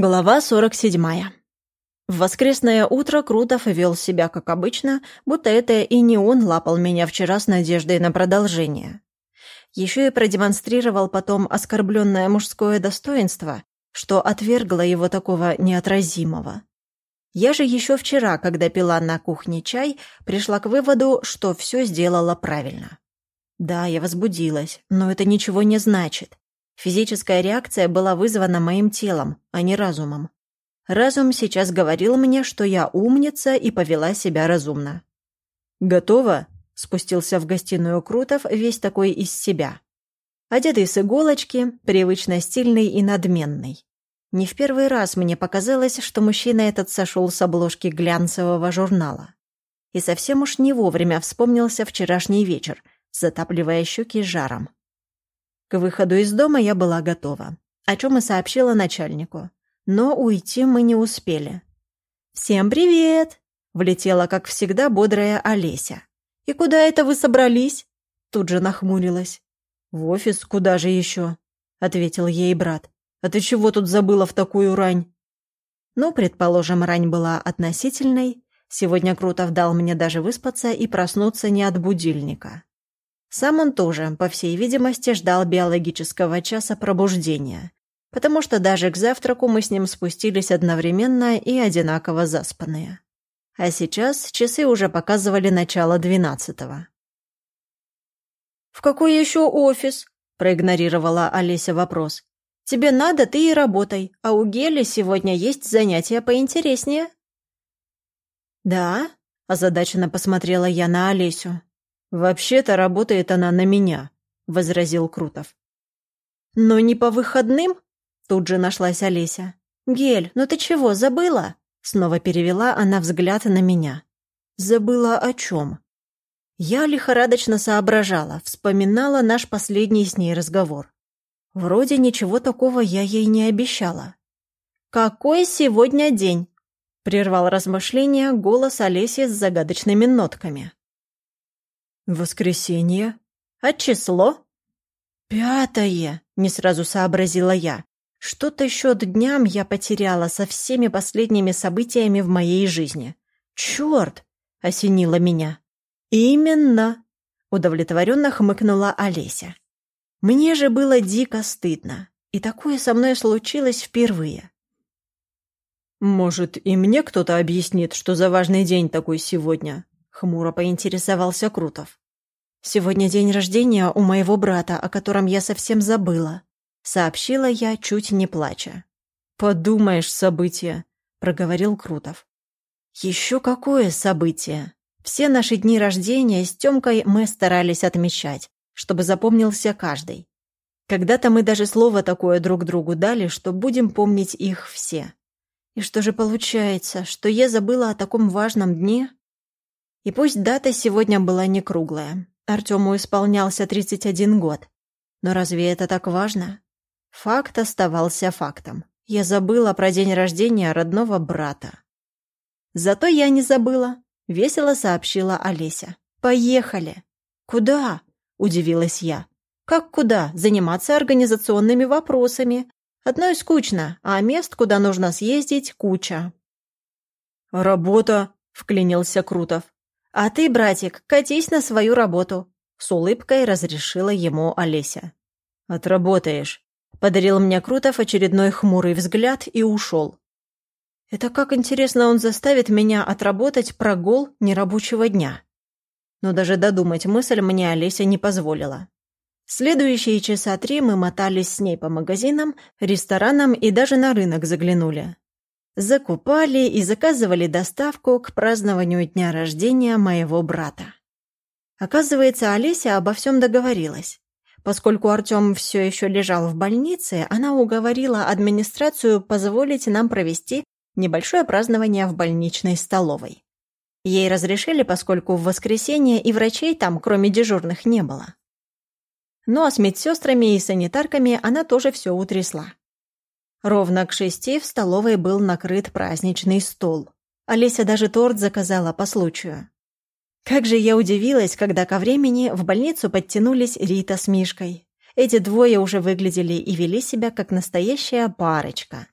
Глава 47. В воскресное утро Крутов вел себя как обычно, будто это и не он лапал меня вчера с надеждой на продолжение. Еще и продемонстрировал потом оскорбленное мужское достоинство, что отвергло его такого неотразимого. Я же еще вчера, когда пила на кухне чай, пришла к выводу, что все сделала правильно. Да, я возбудилась, но это ничего не значит. Физическая реакция была вызвана моим телом, а не разумом. Разум сейчас говорил мне, что я умница и повела себя разумно. «Готово?» — спустился в гостиную Крутов, весь такой из себя. Одетый с иголочки, привычно стильный и надменный. Не в первый раз мне показалось, что мужчина этот сошел с обложки глянцевого журнала. И совсем уж не вовремя вспомнился вчерашний вечер, затапливая щеки жаром. К выходу из дома я была готова, о чем и сообщила начальнику. Но уйти мы не успели. «Всем привет!» — влетела, как всегда, бодрая Олеся. «И куда это вы собрались?» Тут же нахмурилась. «В офис куда же еще?» — ответил ей брат. «А ты чего тут забыла в такую рань?» Ну, предположим, рань была относительной. Сегодня Крутов дал мне даже выспаться и проснуться не от будильника. Сам он тоже, по всей видимости, ждал биологического часа пробуждения, потому что даже к завтраку мы с ним спустились одновременно и одинаково заспанные. А сейчас часы уже показывали начало двенадцатого. «В какой еще офис?» – проигнорировала Олеся вопрос. «Тебе надо, ты и работай, а у Гели сегодня есть занятия поинтереснее». «Да?» – озадаченно посмотрела я на Олесю. «Вообще-то работает она на меня», — возразил Крутов. «Но не по выходным?» — тут же нашлась Олеся. «Гель, ну ты чего, забыла?» Снова перевела она взгляд на меня. «Забыла о чем?» Я лихорадочно соображала, вспоминала наш последний с ней разговор. Вроде ничего такого я ей не обещала. «Какой сегодня день?» — прервал размышления голос Олеси с загадочными нотками. «Воскресенье? А число?» «Пятое!» — не сразу сообразила я. Что-то счет дням я потеряла со всеми последними событиями в моей жизни. «Черт!» — осенило меня. «Именно!» — удовлетворенно хмыкнула Олеся. «Мне же было дико стыдно, и такое со мной случилось впервые». «Может, и мне кто-то объяснит, что за важный день такой сегодня?» — хмуро поинтересовался Крутов. «Сегодня день рождения у моего брата, о котором я совсем забыла», — сообщила я, чуть не плача. «Подумаешь, событие», — проговорил Крутов. «Еще какое событие? Все наши дни рождения с Тёмкой мы старались отмечать, чтобы запомнился каждый. Когда-то мы даже слово такое друг другу дали, что будем помнить их все. И что же получается, что я забыла о таком важном дне? И пусть дата сегодня была не круглая, Артему исполнялся 31 год. Но разве это так важно? Факт оставался фактом. Я забыла про день рождения родного брата. Зато я не забыла, весело сообщила Олеся. Поехали. Куда? Удивилась я. Как куда? Заниматься организационными вопросами. Одно и скучно, а мест, куда нужно съездить, куча. «Работа», — вклинился Крутов. «А ты, братик, катись на свою работу», — с улыбкой разрешила ему Олеся. «Отработаешь», — подарил мне Крутов очередной хмурый взгляд и ушел. «Это как интересно он заставит меня отработать прогул нерабочего дня». Но даже додумать мысль мне Олеся не позволила. Следующие часа три мы мотались с ней по магазинам, ресторанам и даже на рынок заглянули закупали и заказывали доставку к празднованию дня рождения моего брата. Оказывается, Олеся обо всем договорилась. Поскольку Артем все еще лежал в больнице, она уговорила администрацию позволить нам провести небольшое празднование в больничной столовой. Ей разрешили, поскольку в воскресенье и врачей там, кроме дежурных, не было. Ну а с медсестрами и санитарками она тоже все утрясла. Ровно к шести в столовой был накрыт праздничный стол. Олеся даже торт заказала по случаю. Как же я удивилась, когда ко времени в больницу подтянулись Рита с Мишкой. Эти двое уже выглядели и вели себя как настоящая парочка.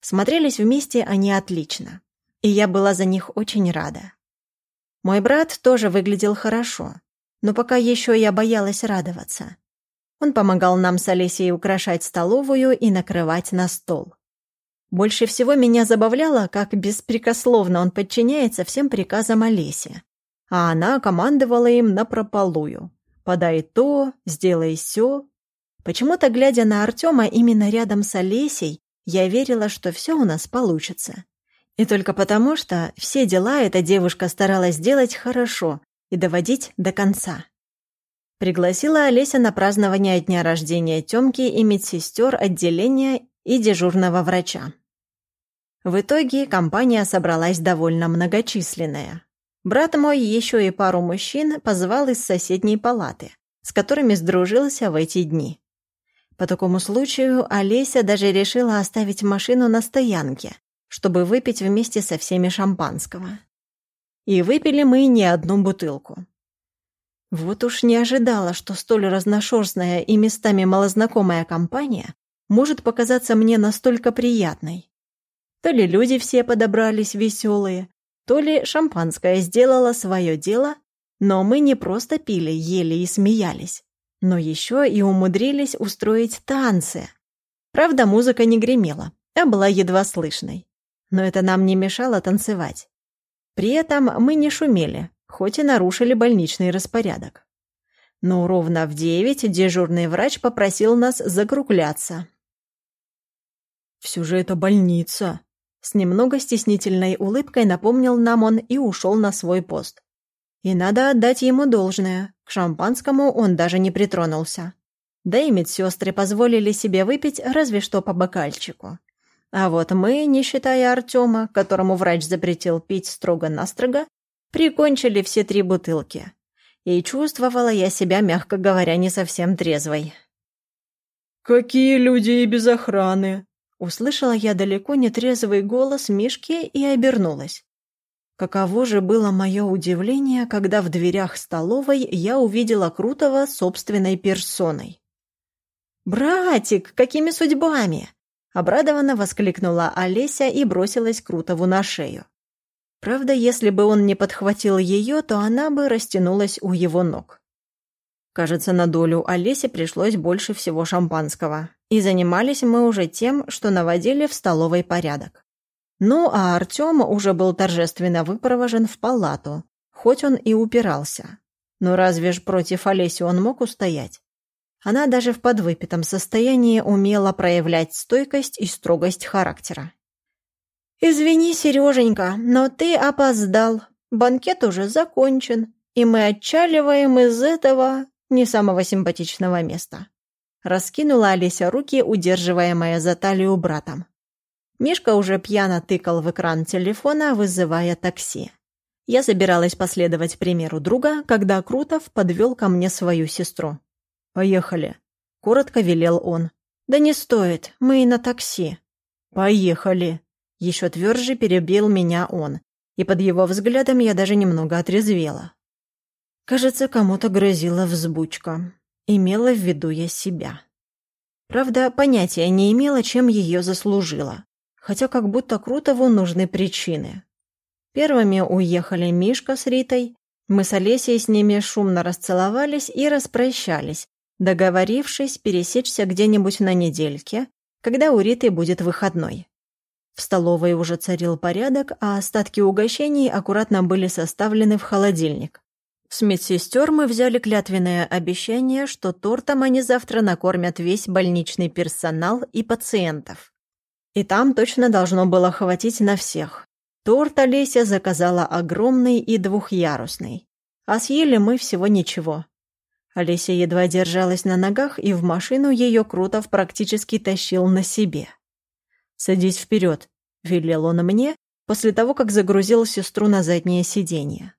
Смотрелись вместе они отлично, и я была за них очень рада. Мой брат тоже выглядел хорошо, но пока еще я боялась радоваться. Он помогал нам с Олесей украшать столовую и накрывать на стол. Больше всего меня забавляло, как беспрекословно он подчиняется всем приказам Олеси, а она командовала им напропалую. «Подай то, сделай сё». Почему-то, глядя на Артема именно рядом с Олесей, я верила, что все у нас получится. И только потому, что все дела эта девушка старалась сделать хорошо и доводить до конца. Пригласила Олеся на празднование дня рождения Тёмки и медсестер отделения и дежурного врача. В итоге компания собралась довольно многочисленная. Брат мой еще и пару мужчин позвал из соседней палаты, с которыми сдружился в эти дни. По такому случаю Олеся даже решила оставить машину на стоянке, чтобы выпить вместе со всеми шампанского. И выпили мы не одну бутылку. Вот уж не ожидала, что столь разношерстная и местами малознакомая компания может показаться мне настолько приятной. То ли люди все подобрались веселые, то ли шампанское сделало свое дело, но мы не просто пили, ели и смеялись, но еще и умудрились устроить танцы. Правда, музыка не гремела, а была едва слышной. Но это нам не мешало танцевать. При этом мы не шумели, хоть и нарушили больничный распорядок. Но ровно в девять дежурный врач попросил нас закругляться. «Все же это больница», с немного стеснительной улыбкой напомнил нам он и ушел на свой пост. И надо отдать ему должное, к шампанскому он даже не притронулся. Да и медсестры позволили себе выпить разве что по бокальчику. А вот мы, не считая Артема, которому врач запретил пить строго-настрого, прикончили все три бутылки. И чувствовала я себя, мягко говоря, не совсем трезвой. «Какие люди и без охраны!» Услышала я далеко нетрезвый голос Мишки и обернулась. Каково же было мое удивление, когда в дверях столовой я увидела Крутого собственной персоной. «Братик, какими судьбами?» Обрадованно воскликнула Олеся и бросилась Крутову на шею. Правда, если бы он не подхватил ее, то она бы растянулась у его ног. Кажется, на долю Олесе пришлось больше всего шампанского. И занимались мы уже тем, что наводили в столовой порядок. Ну, а Артем уже был торжественно выпровожен в палату, хоть он и упирался. Но разве ж против Олеси он мог устоять? Она даже в подвыпитом состоянии умела проявлять стойкость и строгость характера. «Извини, Сереженька, но ты опоздал. Банкет уже закончен, и мы отчаливаем из этого не самого симпатичного места». Раскинула Олеся руки, удерживаемая за талию братом. Мишка уже пьяно тыкал в экран телефона, вызывая такси. Я собиралась последовать примеру друга, когда Крутов подвел ко мне свою сестру. «Поехали», — коротко велел он. «Да не стоит, мы и на такси». «Поехали», — еще тверже перебил меня он, и под его взглядом я даже немного отрезвела. Кажется, кому-то грозила взбучка. Имела в виду я себя. Правда, понятия не имела, чем ее заслужила. Хотя как будто Крутову нужны причины. Первыми уехали Мишка с Ритой. Мы с Олесей с ними шумно расцеловались и распрощались, договорившись пересечься где-нибудь на недельке, когда у Риты будет выходной. В столовой уже царил порядок, а остатки угощений аккуратно были составлены в холодильник. С медсестер мы взяли клятвенное обещание, что тортом они завтра накормят весь больничный персонал и пациентов. И там точно должно было хватить на всех. Торт Олеся заказала огромный и двухъярусный. А съели мы всего ничего. Олеся едва держалась на ногах, и в машину ее Крутов практически тащил на себе. «Садись вперед», — велел он мне, после того, как загрузил сестру на заднее сиденье.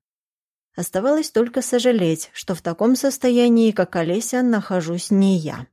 Оставалось только сожалеть, что в таком состоянии, как Олеся, нахожусь не я.